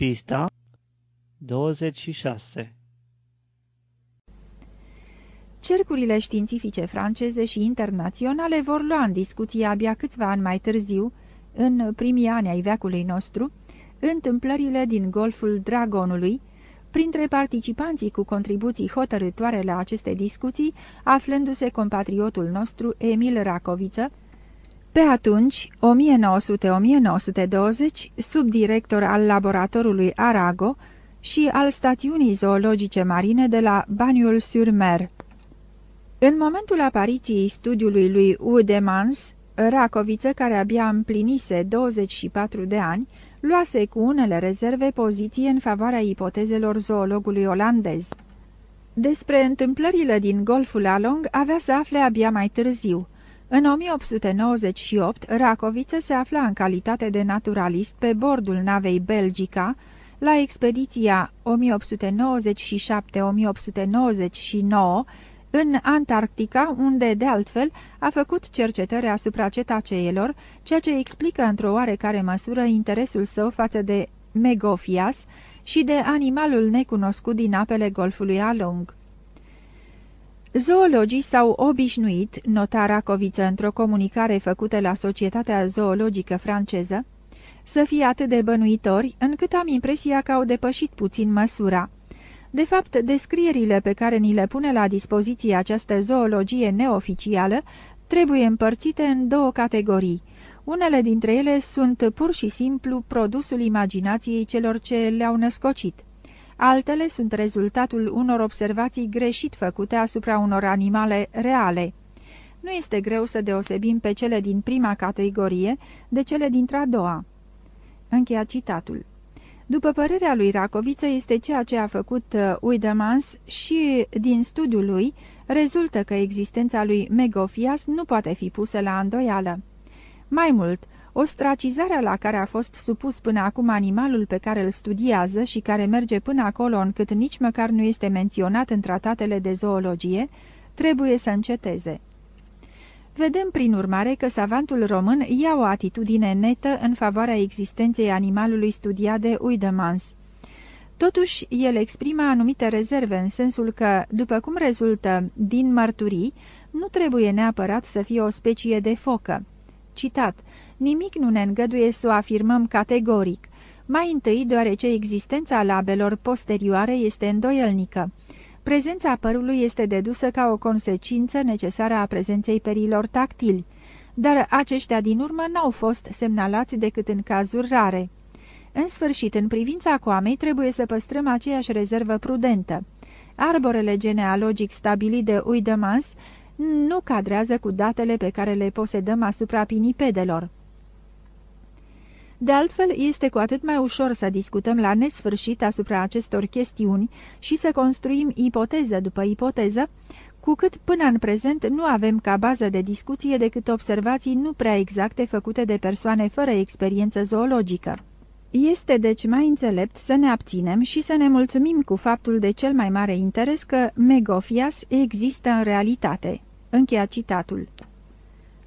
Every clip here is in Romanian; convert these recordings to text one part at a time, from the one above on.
Pista 26 Cercurile științifice franceze și internaționale vor lua în discuție abia câțiva ani mai târziu, în primii ani ai veacului nostru, întâmplările din Golful Dragonului, printre participanții cu contribuții hotărătoare la aceste discuții, aflându-se compatriotul nostru Emil Racoviță, pe atunci, 1900-1920, subdirector al laboratorului Arago și al stațiunii zoologice marine de la Baniul-sur-Mer. În momentul apariției studiului lui Udemans, Racoviță, care abia împlinise 24 de ani, luase cu unele rezerve poziție în favoarea ipotezelor zoologului olandez. Despre întâmplările din Golful Along avea să afle abia mai târziu. În 1898, Racoviță se afla în calitate de naturalist pe bordul navei Belgica, la expediția 1897-1899 în Antarctica, unde, de altfel, a făcut cercetări asupra cetaceelor, ceea ce explică într-o oarecare măsură interesul său față de Megofias și de animalul necunoscut din apele Golfului Along. Zoologii s-au obișnuit, nota Racoviță într-o comunicare făcută la Societatea Zoologică franceză, să fie atât de bănuitori, încât am impresia că au depășit puțin măsura. De fapt, descrierile pe care ni le pune la dispoziție această zoologie neoficială trebuie împărțite în două categorii. Unele dintre ele sunt pur și simplu produsul imaginației celor ce le-au născocit. Altele sunt rezultatul unor observații greșit făcute asupra unor animale reale. Nu este greu să deosebim pe cele din prima categorie de cele dintre a doua. Încheia citatul. După părerea lui Racoviță, este ceea ce a făcut uh, Uidemans și din studiul lui rezultă că existența lui Megofias nu poate fi pusă la îndoială. Mai mult, ostracizarea la care a fost supus până acum animalul pe care îl studiază și care merge până acolo încât nici măcar nu este menționat în tratatele de zoologie, trebuie să înceteze. Vedem prin urmare că savantul român ia o atitudine netă în favoarea existenței animalului studiat de Uidemans. Totuși, el exprimă anumite rezerve în sensul că, după cum rezultă din mărturii, nu trebuie neapărat să fie o specie de focă. Citat, nimic nu ne îngăduie să o afirmăm categoric, mai întâi deoarece existența labelor posterioare este îndoielnică. Prezența părului este dedusă ca o consecință necesară a prezenței perilor tactili, dar aceștia din urmă n-au fost semnalați decât în cazuri rare. În sfârșit, în privința coamei, trebuie să păstrăm aceeași rezervă prudentă. Arborele genealogic stabilit de Uidemans nu cadrează cu datele pe care le posedăm asupra pinipedelor. De altfel, este cu atât mai ușor să discutăm la nesfârșit asupra acestor chestiuni și să construim ipoteză după ipoteză, cu cât până în prezent nu avem ca bază de discuție decât observații nu prea exacte făcute de persoane fără experiență zoologică. Este deci mai înțelept să ne abținem și să ne mulțumim cu faptul de cel mai mare interes că Megofias există în realitate. Încheia citatul.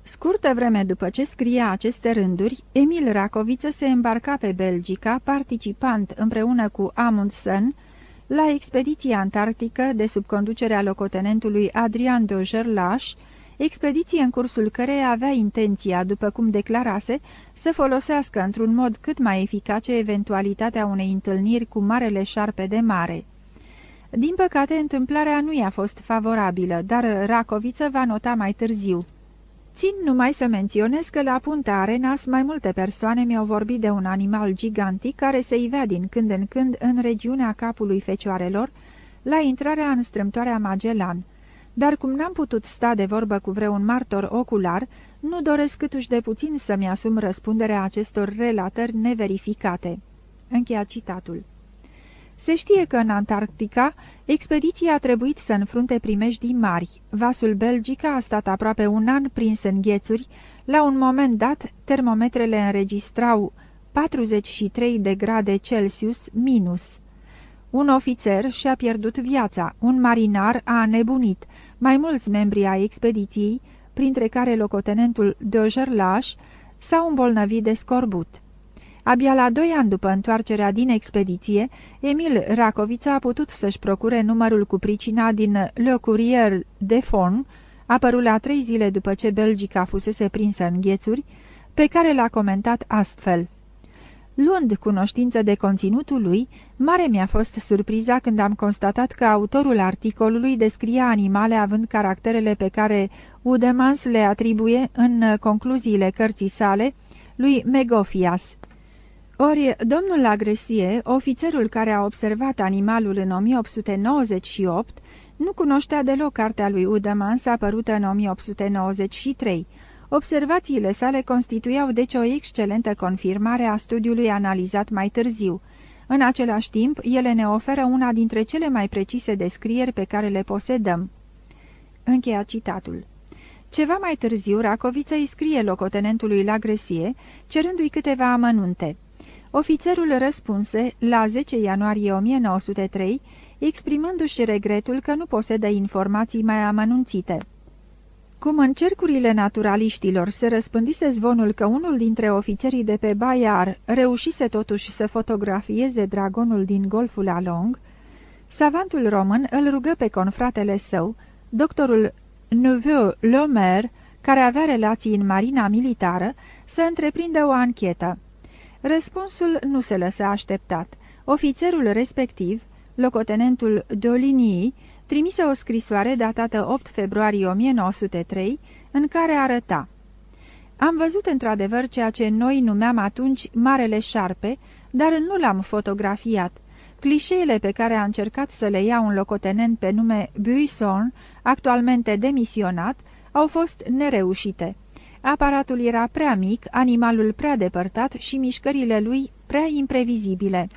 Scurtă vreme după ce scria aceste rânduri, Emil Racoviță se îmbarca pe Belgica, participant împreună cu Amundsen la expediția antarctică de sub conducerea locotenentului Adrian de Gerlache, expediție în cursul căreia avea intenția, după cum declarase, să folosească într-un mod cât mai eficace eventualitatea unei întâlniri cu marele șarpe de mare. Din păcate, întâmplarea nu i-a fost favorabilă, dar Racoviță va nota mai târziu. Țin numai să menționez că la Punta Arenas mai multe persoane mi-au vorbit de un animal gigantic care se ivea din când în când în regiunea capului fecioarelor, la intrarea în strâmtoarea Magellan. Dar cum n-am putut sta de vorbă cu vreun martor ocular, nu doresc câtuși de puțin să-mi asum răspunderea acestor relatări neverificate. Încheia citatul. Se știe că în Antarctica, expediția a trebuit să înfrunte primejdii mari. Vasul Belgica a stat aproape un an prins în ghețuri. La un moment dat, termometrele înregistrau 43 de grade Celsius minus. Un ofițer și-a pierdut viața, un marinar a nebunit, mai mulți membri ai expediției, printre care locotenentul de Gerlache, s-au îmbolnăvit de scorbut. Abia la doi ani după întoarcerea din expediție, Emil Racovița a putut să-și procure numărul cu pricina din Le Courrier de Fon, apărut la trei zile după ce Belgica fusese prinsă în ghețuri, pe care l-a comentat astfel. Luând cunoștință de conținutul lui, mare mi-a fost surpriza când am constatat că autorul articolului descria animale având caracterele pe care Udemans le atribuie în concluziile cărții sale lui Megofias. Ori, domnul Lagresie, ofițerul care a observat animalul în 1898, nu cunoștea deloc cartea lui Udemans apărută în 1893, Observațiile sale constituiau deci o excelentă confirmare a studiului analizat mai târziu. În același timp, ele ne oferă una dintre cele mai precise descrieri pe care le posedăm. Încheia citatul. Ceva mai târziu, Racoviță îi scrie locotenentului la gresie, cerându-i câteva amănunte. Ofițerul răspunse, la 10 ianuarie 1903, exprimându-și regretul că nu posedă informații mai amănunțite. Cum în cercurile naturaliștilor se răspândise zvonul că unul dintre ofițerii de pe Bayar reușise totuși să fotografieze dragonul din golful Along, savantul român îl rugă pe confratele său, doctorul Neveu Lomer, care avea relații în marina militară, să întreprindă o anchetă. Răspunsul nu se lăsă așteptat. Ofițerul respectiv, locotenentul Dolinii, trimise o scrisoare datată 8 februarie 1903, în care arăta Am văzut într-adevăr ceea ce noi numeam atunci Marele Șarpe, dar nu l-am fotografiat. Clișeele pe care a încercat să le ia un locotenent pe nume Buisson, actualmente demisionat, au fost nereușite. Aparatul era prea mic, animalul prea depărtat și mișcările lui prea imprevizibile.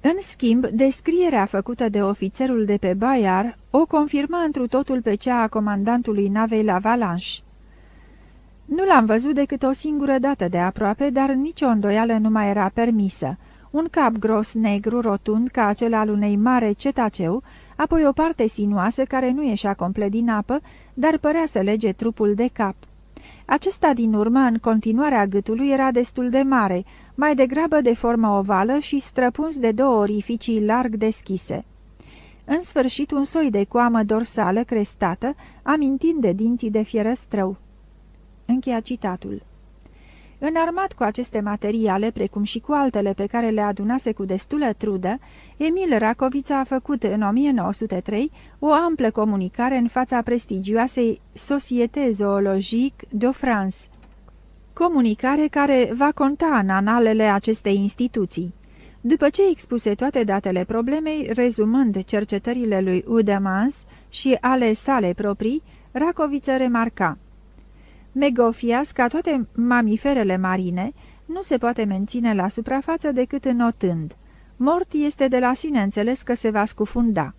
În schimb, descrierea făcută de ofițerul de pe Bayar o confirmă întru totul pe cea a comandantului navei la Valanche. Nu l-am văzut decât o singură dată de aproape, dar nicio îndoială nu mai era permisă. Un cap gros negru rotund ca acela al unei mare cetaceu, apoi o parte sinuoasă care nu ieșea complet din apă, dar părea să lege trupul de cap. Acesta din urmă, în continuarea gâtului, era destul de mare, mai degrabă de formă ovală și străpuns de două orificii larg deschise. În sfârșit, un soi de coamă dorsală crestată, amintind de dinții de fierăstrău. Încheia citatul. Înarmat cu aceste materiale, precum și cu altele pe care le adunase cu destulă trudă, Emil Racovița a făcut în 1903 o amplă comunicare în fața prestigioasei Société Zoologique de France, comunicare care va conta în analele acestei instituții. După ce expuse toate datele problemei, rezumând cercetările lui Udemans și ale sale proprii, Racoviță remarca Megofias, ca toate mamiferele marine, nu se poate menține la suprafață decât înotând. Mort este de la sine înțeles că se va scufunda.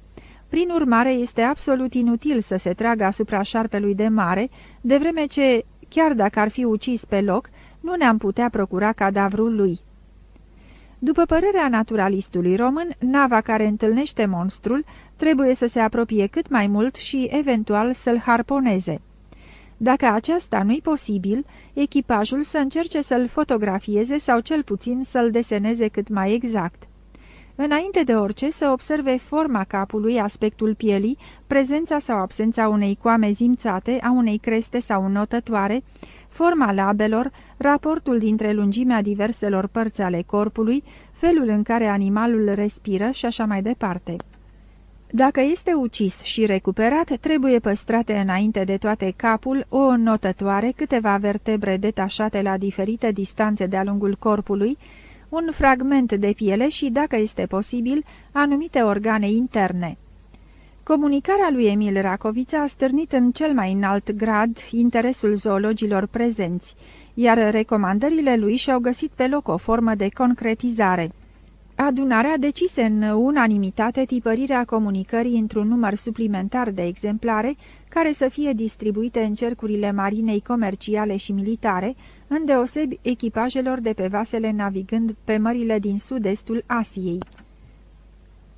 Prin urmare, este absolut inutil să se tragă asupra șarpelui de mare, de vreme ce, chiar dacă ar fi ucis pe loc, nu ne-am putea procura cadavrul lui. După părerea naturalistului român, nava care întâlnește monstrul trebuie să se apropie cât mai mult și, eventual, să-l harponeze. Dacă aceasta nu-i posibil, echipajul să încerce să-l fotografieze sau cel puțin să-l deseneze cât mai exact. Înainte de orice, să observe forma capului, aspectul pielii, prezența sau absența unei coame zimțate, a unei creste sau notătoare, forma labelor, raportul dintre lungimea diverselor părți ale corpului, felul în care animalul respiră și așa mai departe. Dacă este ucis și recuperat, trebuie păstrate înainte de toate capul, o notătoare, câteva vertebre detașate la diferite distanțe de-a lungul corpului, un fragment de piele și, dacă este posibil, anumite organe interne. Comunicarea lui Emil Racovița a stârnit în cel mai înalt grad interesul zoologilor prezenți, iar recomandările lui și-au găsit pe loc o formă de concretizare. Adunarea decise în unanimitate tipărirea comunicării într-un număr suplimentar de exemplare care să fie distribuite în cercurile marinei comerciale și militare, îndeosebi echipajelor de pe vasele navigând pe mările din sud-estul Asiei.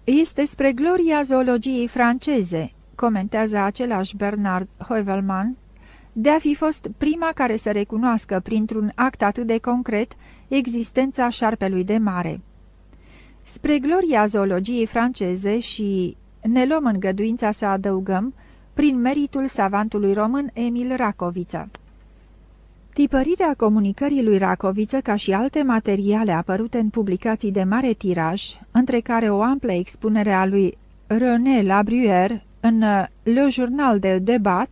Este spre gloria zoologiei franceze, comentează același Bernard Heuvelman, de a fi fost prima care să recunoască printr-un act atât de concret existența șarpelui de mare. Spre gloria zoologiei franceze și ne luăm îngăduința să adăugăm, prin meritul savantului român Emil Racovița. Tipărirea comunicării lui Racoviță ca și alte materiale apărute în publicații de mare tiraj, între care o amplă expunere a lui René Labruyère în Le Journal de Debat,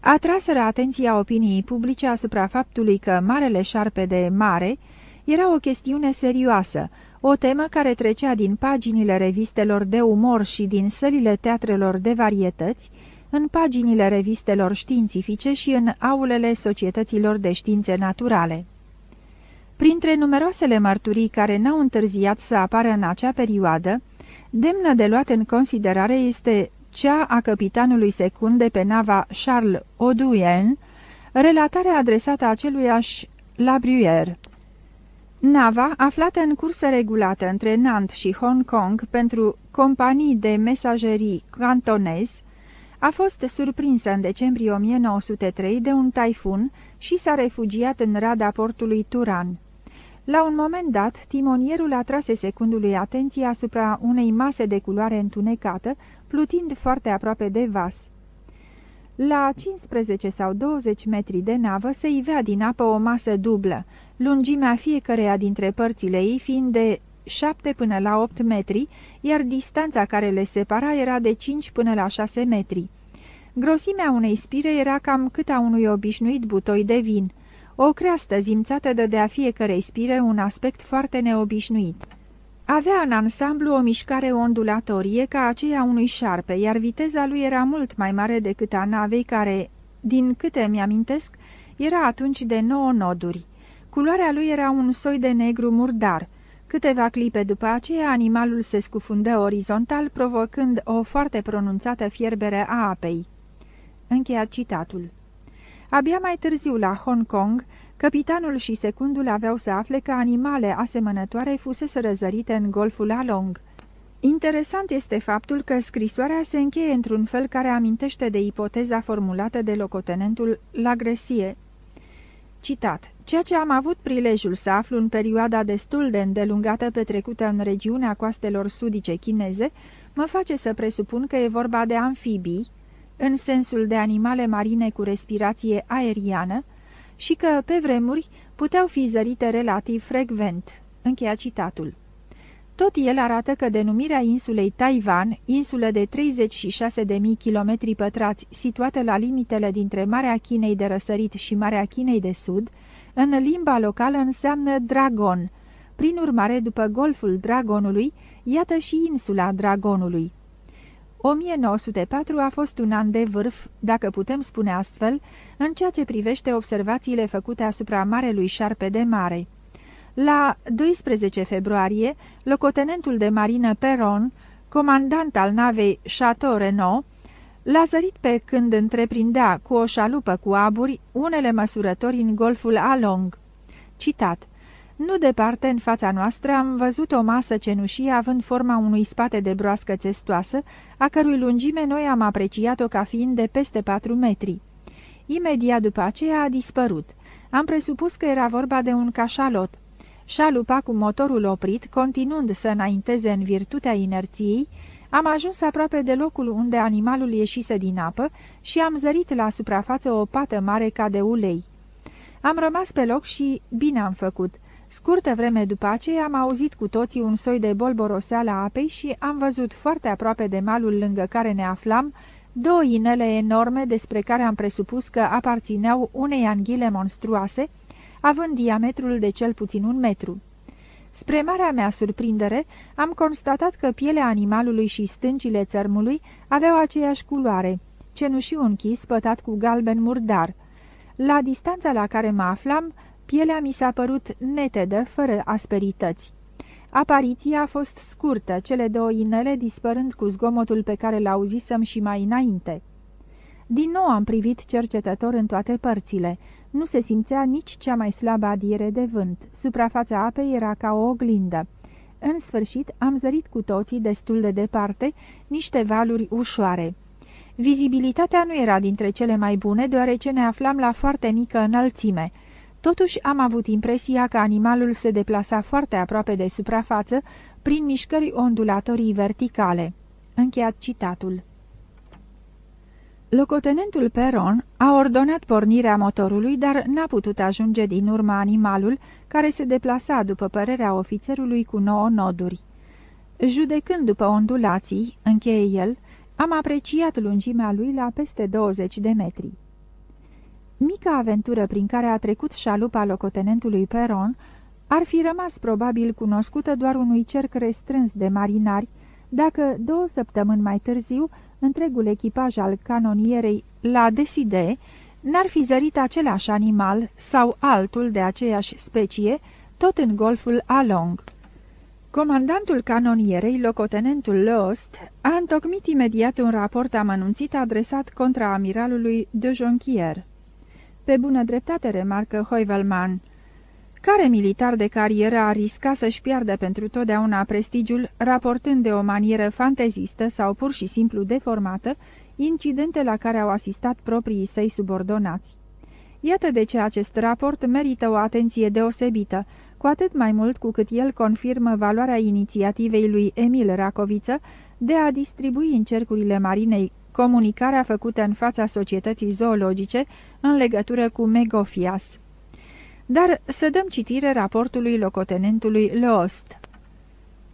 atraseră atenția opiniei publice asupra faptului că Marele Șarpe de Mare era o chestiune serioasă, o temă care trecea din paginile revistelor de umor și din sălile teatrelor de varietăți, în paginile revistelor științifice și în aulele societăților de științe naturale. Printre numeroasele mărturii care n-au întârziat să apară în acea perioadă, demnă de luat în considerare este cea a capitanului secund de pe nava Charles Audouin, relatare adresată aceluiași La Bruyère. Nava, aflată în cursă regulată între Nantes și Hong Kong pentru companii de mesagerii cantonez, a fost surprinsă în decembrie 1903 de un taifun și s-a refugiat în rada portului Turan. La un moment dat, timonierul atrase secundului atenția asupra unei mase de culoare întunecată, plutind foarte aproape de vas. La 15 sau 20 metri de navă se ivea din apă o masă dublă, lungimea fiecăreia dintre părțile ei fiind de 7 până la 8 metri, iar distanța care le separa era de 5 până la 6 metri. Grosimea unei spire era cam cât a unui obișnuit butoi de vin. O creastă zimțată dădea fiecarei spire un aspect foarte neobișnuit. Avea în ansamblu o mișcare ondulatorie ca aceea unui șarpe, iar viteza lui era mult mai mare decât a navei care, din câte mi-amintesc, era atunci de nouă noduri. Culoarea lui era un soi de negru murdar. Câteva clipe după aceea, animalul se scufundă orizontal, provocând o foarte pronunțată fierbere a apei. Încheia citatul. Abia mai târziu, la Hong Kong, capitanul și secundul aveau să afle că animale asemănătoare fusese răzărite în golful Along. Interesant este faptul că scrisoarea se încheie într-un fel care amintește de ipoteza formulată de locotenentul Lagresie. Citat. Ceea ce am avut prilejul să aflu în perioada destul de îndelungată petrecută în regiunea coastelor sudice chineze, mă face să presupun că e vorba de amfibii, în sensul de animale marine cu respirație aeriană, și că, pe vremuri, puteau fi zărite relativ frecvent. Încheia citatul. Tot el arată că denumirea insulei Taiwan, insulă de 36.000 km pătrați, situată la limitele dintre Marea Chinei de răsărit și Marea Chinei de sud, în limba locală înseamnă dragon. Prin urmare, după golful Dragonului, iată și insula Dragonului. 1904 a fost un an de vârf, dacă putem spune astfel, în ceea ce privește observațiile făcute asupra Marelui Șarpe de Mare. La 12 februarie, locotenentul de marină Peron, comandant al navei Chateau Renault, l-a zărit pe când întreprindea cu o șalupă cu aburi unele măsurători în golful Along. Citat nu departe, în fața noastră, am văzut o masă cenușie având forma unui spate de broască țestoasă, a cărui lungime noi am apreciat-o ca fiind de peste patru metri. Imediat după aceea a dispărut. Am presupus că era vorba de un cașalot. Șalupa cu motorul oprit, continuând să înainteze în virtutea inerției, am ajuns aproape de locul unde animalul ieșise din apă și am zărit la suprafață o pată mare ca de ulei. Am rămas pe loc și bine am făcut. Scurtă vreme după aceea am auzit cu toții un soi de bolboroseală a apei și am văzut foarte aproape de malul lângă care ne aflam două inele enorme despre care am presupus că aparțineau unei anghile monstruoase, având diametrul de cel puțin un metru. Spre marea mea surprindere, am constatat că pielea animalului și stâncile țărmului aveau aceeași culoare, cenușiu închis pătat cu galben murdar. La distanța la care mă aflam, Pielea mi s-a părut netedă, fără asperități. Apariția a fost scurtă, cele două inele dispărând cu zgomotul pe care l-auzisem și mai înainte. Din nou am privit cercetător în toate părțile. Nu se simțea nici cea mai slabă adiere de vânt. Suprafața apei era ca o oglindă. În sfârșit, am zărit cu toții, destul de departe, niște valuri ușoare. Vizibilitatea nu era dintre cele mai bune, deoarece ne aflam la foarte mică înălțime. Totuși am avut impresia că animalul se deplasa foarte aproape de suprafață, prin mișcări ondulatorii verticale. Încheiat citatul. Locotenentul Peron a ordonat pornirea motorului, dar n-a putut ajunge din urma animalul, care se deplasa, după părerea ofițerului, cu nouă noduri. Judecând după ondulații, încheie el, am apreciat lungimea lui la peste 20 de metri. Mica aventură prin care a trecut șalupa locotenentului Peron ar fi rămas probabil cunoscută doar unui cerc restrâns de marinari, dacă două săptămâni mai târziu întregul echipaj al canonierei la Deside n-ar fi zărit același animal sau altul de aceeași specie, tot în golful Along. Comandantul canonierei, locotenentul Lost, a întocmit imediat un raport amănunțit adresat contra amiralului de Jonquier. Pe bună dreptate remarcă Hoivelman, care militar de carieră a riscat să-și piardă pentru totdeauna prestigiul, raportând de o manieră fantezistă sau pur și simplu deformată, incidente la care au asistat proprii săi subordonați? Iată de ce acest raport merită o atenție deosebită, cu atât mai mult cu cât el confirmă valoarea inițiativei lui Emil Racoviță de a distribui în cercurile marinei comunicarea făcută în fața societății zoologice în legătură cu Megofias. Dar să dăm citire raportului locotenentului Lost.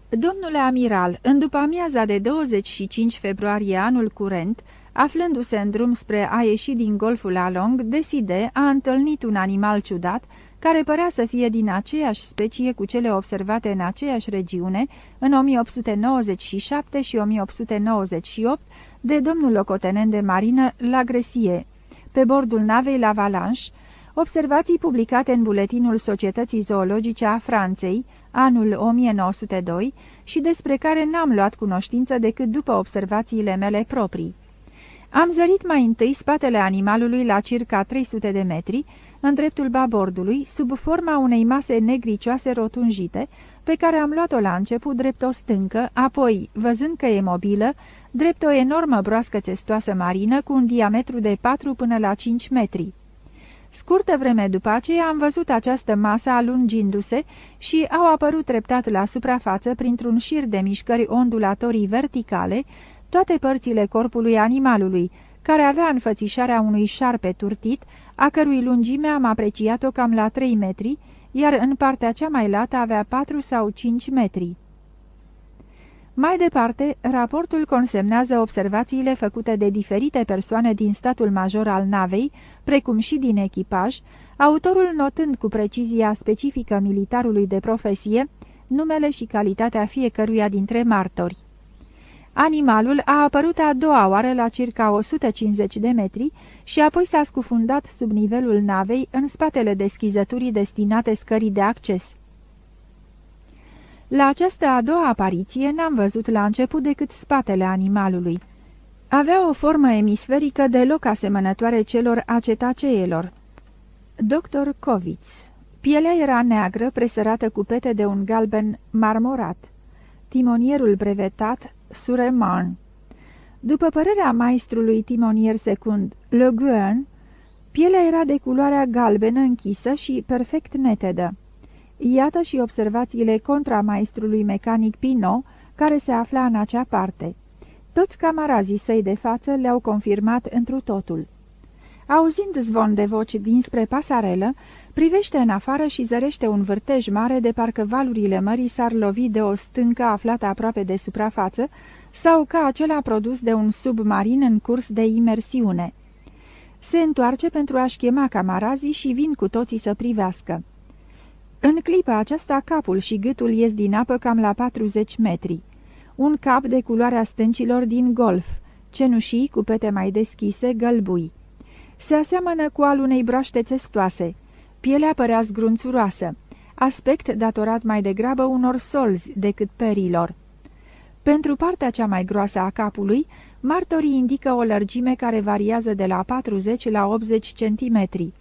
Domnule amiral, în după amiaza de 25 februarie anul curent, aflându-se în drum spre a ieși din golful Along, Deside a întâlnit un animal ciudat, care părea să fie din aceeași specie cu cele observate în aceeași regiune în 1897 și 1898 de domnul locotenent de marină la Gresie, pe bordul navei la Valanche, observații publicate în buletinul Societății Zoologice a Franței, anul 1902, și despre care n-am luat cunoștință decât după observațiile mele proprii. Am zărit mai întâi spatele animalului la circa 300 de metri, în dreptul babordului, sub forma unei mase negricioase rotunjite, pe care am luat-o la început drept o stâncă, apoi, văzând că e mobilă, drept o enormă broască țestoasă marină cu un diametru de 4 până la 5 metri. Scurtă vreme după aceea am văzut această masă alungindu-se și au apărut treptat la suprafață printr-un șir de mișcări ondulatorii verticale toate părțile corpului animalului, care avea înfățișarea unui șarpe turtit, a cărui lungime am apreciat-o cam la 3 metri, iar în partea cea mai lată avea 4 sau 5 metri. Mai departe, raportul consemnează observațiile făcute de diferite persoane din statul major al navei, precum și din echipaj, autorul notând cu precizia specifică militarului de profesie numele și calitatea fiecăruia dintre martori. Animalul a apărut a doua oară la circa 150 de metri și apoi s-a scufundat sub nivelul navei în spatele deschizăturii destinate scării de acces. La această a doua apariție n-am văzut la început decât spatele animalului. Avea o formă emisferică deloc asemănătoare celor acetaceelor. Dr. Kovic. Pielea era neagră, presărată cu pete de un galben marmorat. Timonierul brevetat, Sureman. După părerea maestrului timonier secund, Le Guin, pielea era de culoarea galbenă închisă și perfect netedă. Iată și observațiile contra maestrului mecanic Pino, care se afla în acea parte. Toți camarazii săi de față le-au confirmat întru totul. Auzind zvon de voci dinspre pasarelă, privește în afară și zărește un vârtej mare de parcă valurile mării s-ar lovi de o stâncă aflată aproape de suprafață sau ca acela produs de un submarin în curs de imersiune. Se întoarce pentru a-și chema camarazii și vin cu toții să privească. În clipa aceasta capul și gâtul ies din apă cam la 40 metri. Un cap de culoarea stâncilor din golf, cenușii cu pete mai deschise, gălbui. Se aseamănă cu al unei broaște țestoase. Pielea părea zgrunțuroasă, aspect datorat mai degrabă unor solzi decât perilor. Pentru partea cea mai groasă a capului, martorii indică o lărgime care variază de la 40 la 80 centimetri.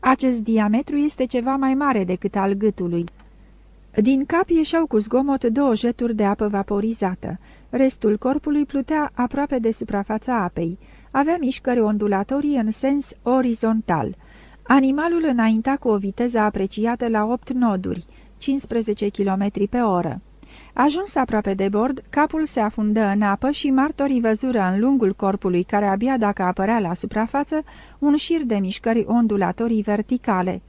Acest diametru este ceva mai mare decât al gâtului. Din cap ieșeau cu zgomot două jeturi de apă vaporizată. Restul corpului plutea aproape de suprafața apei. avea mișcări ondulatorii în sens orizontal. Animalul înainta cu o viteză apreciată la 8 noduri, 15 km pe oră. Ajuns aproape de bord, capul se afundă în apă și martorii văzură în lungul corpului, care abia dacă apărea la suprafață, un șir de mișcări ondulatorii verticale.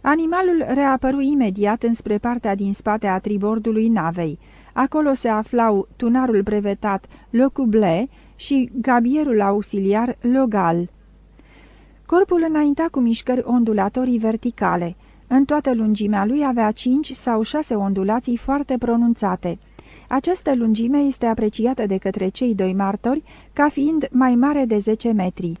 Animalul reapăru imediat înspre partea din spate a tribordului navei. Acolo se aflau tunarul brevetat Le Cublé și gabierul auxiliar Logal. Corpul înainta cu mișcări ondulatorii verticale. În toată lungimea lui avea cinci sau șase ondulații foarte pronunțate. Această lungime este apreciată de către cei doi martori ca fiind mai mare de 10 metri.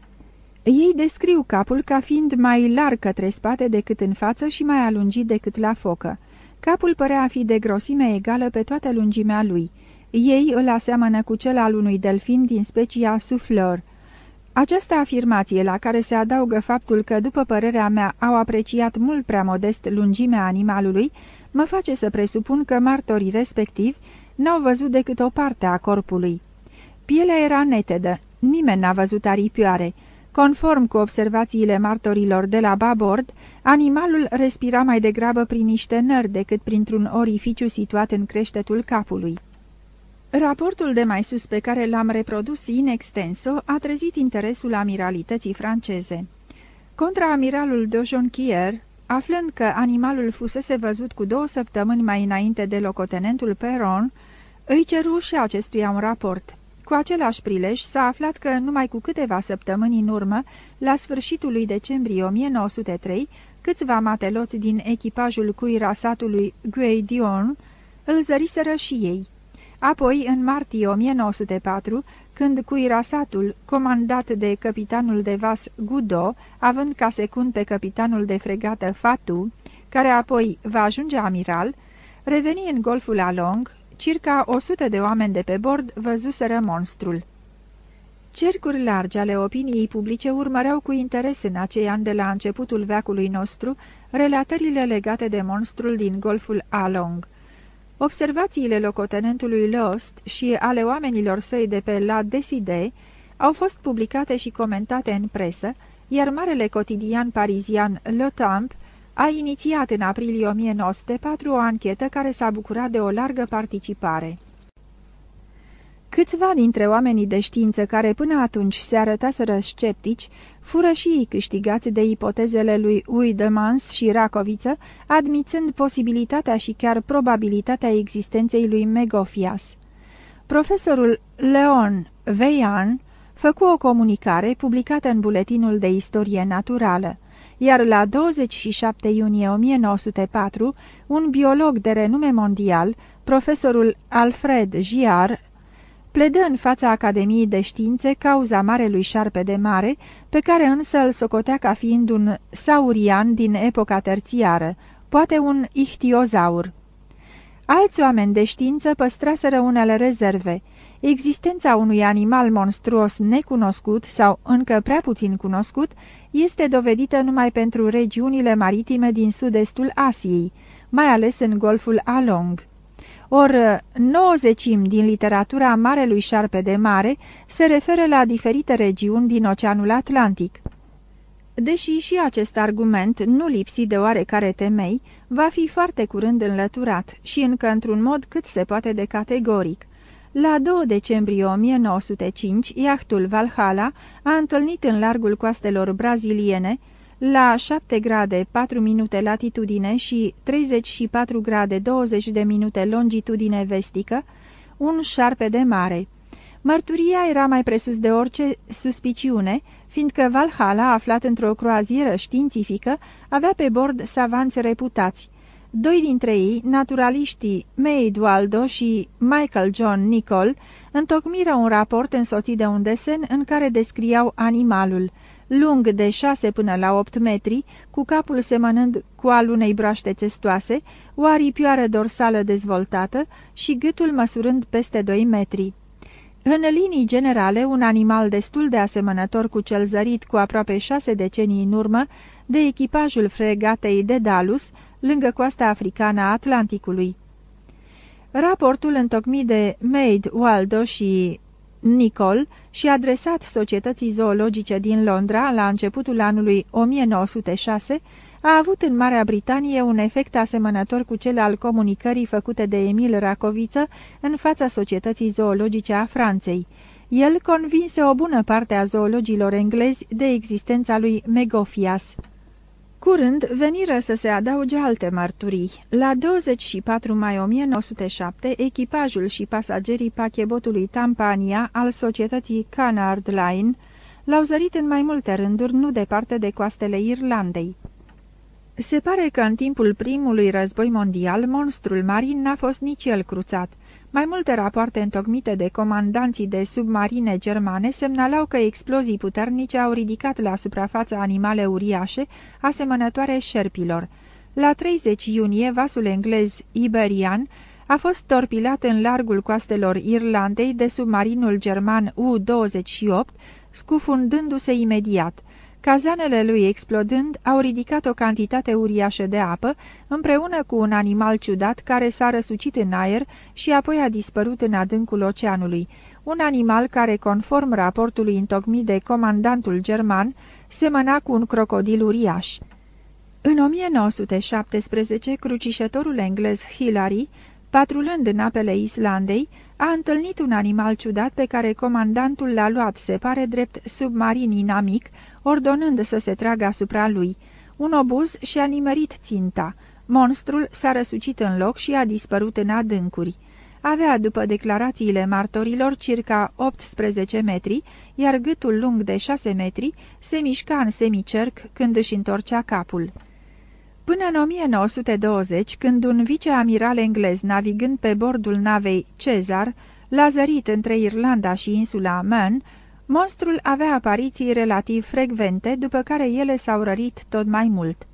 Ei descriu capul ca fiind mai larg către spate decât în față și mai alungit decât la focă. Capul părea a fi de grosime egală pe toată lungimea lui. Ei îl aseamănă cu cel al unui delfin din specia suflor. Această afirmație, la care se adaugă faptul că, după părerea mea, au apreciat mult prea modest lungimea animalului, mă face să presupun că martorii respectivi n-au văzut decât o parte a corpului. Pielea era netedă, nimeni n-a văzut aripioare. Conform cu observațiile martorilor de la babord, animalul respira mai degrabă prin niște nări decât printr-un orificiu situat în creștetul capului. Raportul de mai sus pe care l-am reprodus in extenso a trezit interesul amiralității franceze. Contraamiralul de Jonquier, aflând că animalul fusese văzut cu două săptămâni mai înainte de locotenentul Peron, îi ceru și acestuia un raport. Cu același prilej s-a aflat că numai cu câteva săptămâni în urmă, la sfârșitul lui decembrie 1903, câțiva mateloți din echipajul cuirasatului Guy Dion îl zăriseră și ei. Apoi, în martie 1904, când cuirasatul, comandat de capitanul de vas Gudo, având ca secund pe capitanul de fregată Fatu, care apoi va ajunge amiral, reveni în golful Along, circa 100 de oameni de pe bord văzuseră monstrul. Cercuri largi ale opiniei publice urmăreau cu interes în acei ani de la începutul veacului nostru relatările legate de monstrul din golful Along. Observațiile locotenentului Lost și ale oamenilor săi de pe La Deside au fost publicate și comentate în presă, iar marele cotidian parizian Le Temps a inițiat în aprilie 1904 o anchetă care s-a bucurat de o largă participare. Câțiva dintre oamenii de știință care până atunci se arătaseră sceptici, fură și ei câștigați de ipotezele lui Uidemans și Racoviță, admițând posibilitatea și chiar probabilitatea existenței lui Megofias. Profesorul Leon Veian făcu o comunicare publicată în Buletinul de Istorie Naturală, iar la 27 iunie 1904, un biolog de renume mondial, profesorul Alfred Giard, pledă în fața Academiei de Științe cauza marelui șarpe de mare, pe care însă îl socotea ca fiind un saurian din epoca terțiară, poate un ichtiozaur. Alți oameni de știință păstraseră unele rezerve. Existența unui animal monstruos necunoscut sau încă prea puțin cunoscut este dovedită numai pentru regiunile maritime din sud-estul Asiei, mai ales în golful Along. Or, nouăzecim din literatura Marelui Șarpe de Mare se referă la diferite regiuni din Oceanul Atlantic. Deși și acest argument, nu lipsi de oarecare temei, va fi foarte curând înlăturat și încă într-un mod cât se poate de categoric. La 2 decembrie 1905, iahtul Valhalla a întâlnit în largul coastelor braziliene la 7 grade 4 minute latitudine și 34 grade 20 de minute longitudine vestică, un șarpe de mare. Mărturia era mai presus de orice suspiciune, fiindcă Valhalla, aflat într-o croazieră științifică, avea pe bord savanți reputați. Doi dintre ei, naturaliștii May Waldo și Michael John Nicol, întocmiră un raport însoțit de un desen în care descriau animalul, lung de 6 până la 8 metri, cu capul semănând cu al unei broaște testoase, o aripioară dorsală dezvoltată și gâtul măsurând peste 2 metri. În linii generale, un animal destul de asemănător cu cel zărit cu aproape șase decenii în urmă de echipajul fregatei de Dalus, lângă coasta africană a Atlanticului. Raportul întocmit de Maid Waldo și Nicol și adresat Societății Zoologice din Londra la începutul anului 1906, a avut în Marea Britanie un efect asemănător cu cel al comunicării făcute de Emil Racoviță în fața Societății Zoologice a Franței. El convinse o bună parte a zoologilor englezi de existența lui Megofias. Curând veniră să se adauge alte mărturii. La 24 mai 1907, echipajul și pasagerii pachebotului Tampania al societății Canard Line l-au zărit în mai multe rânduri, nu departe de coastele Irlandei. Se pare că în timpul primului război mondial, monstrul marin n-a fost nici el cruțat. Mai multe rapoarte întocmite de comandanții de submarine germane semnalau că explozii puternice au ridicat la suprafață animale uriașe, asemănătoare șerpilor. La 30 iunie, vasul englez Iberian a fost torpilat în largul coastelor Irlandei de submarinul german U-28, scufundându-se imediat. Cazanele lui explodând au ridicat o cantitate uriașă de apă, împreună cu un animal ciudat care s-a răsucit în aer și apoi a dispărut în adâncul oceanului, un animal care, conform raportului întocmit de comandantul german, semăna cu un crocodil uriaș. În 1917, crucișătorul englez Hillary, patrulând în apele Islandei, a întâlnit un animal ciudat pe care comandantul l-a luat, se pare, drept submarin inamic, ordonând să se tragă asupra lui. Un obuz și-a nimerit ținta. Monstrul s-a răsucit în loc și a dispărut în adâncuri. Avea, după declarațiile martorilor, circa 18 metri, iar gâtul lung de 6 metri se mișca în semicerc când își întorcea capul. Până în 1920, când un viceamiral englez navigând pe bordul navei Cezar, lazărit între Irlanda și insula Man, monstrul avea apariții relativ frecvente, după care ele s-au rărit tot mai mult.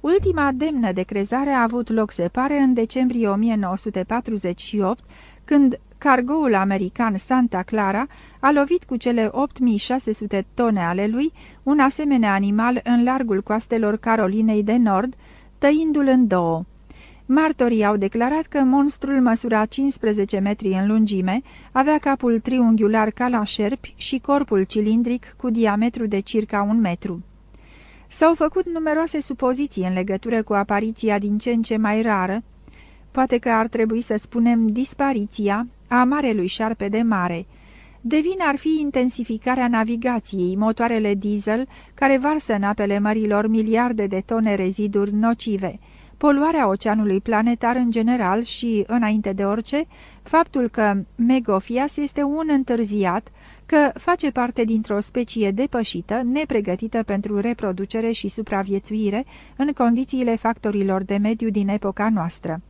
Ultima demnă de crezare a avut loc, se pare, în decembrie 1948, când cargoul american Santa Clara a lovit cu cele 8600 tone ale lui un asemenea animal în largul coastelor Carolinei de Nord, tăindu-l în două. Martorii au declarat că monstrul măsura 15 metri în lungime, avea capul triunghiular ca la șerpi și corpul cilindric cu diametru de circa un metru. S-au făcut numeroase supoziții în legătură cu apariția din ce în ce mai rară, poate că ar trebui să spunem dispariția, a marelui șarpe de mare. De vin ar fi intensificarea navigației, motoarele diesel care varsă în apele mărilor miliarde de tone reziduri nocive, poluarea oceanului planetar în general și, înainte de orice, faptul că Megofias este un întârziat, că face parte dintr-o specie depășită, nepregătită pentru reproducere și supraviețuire în condițiile factorilor de mediu din epoca noastră.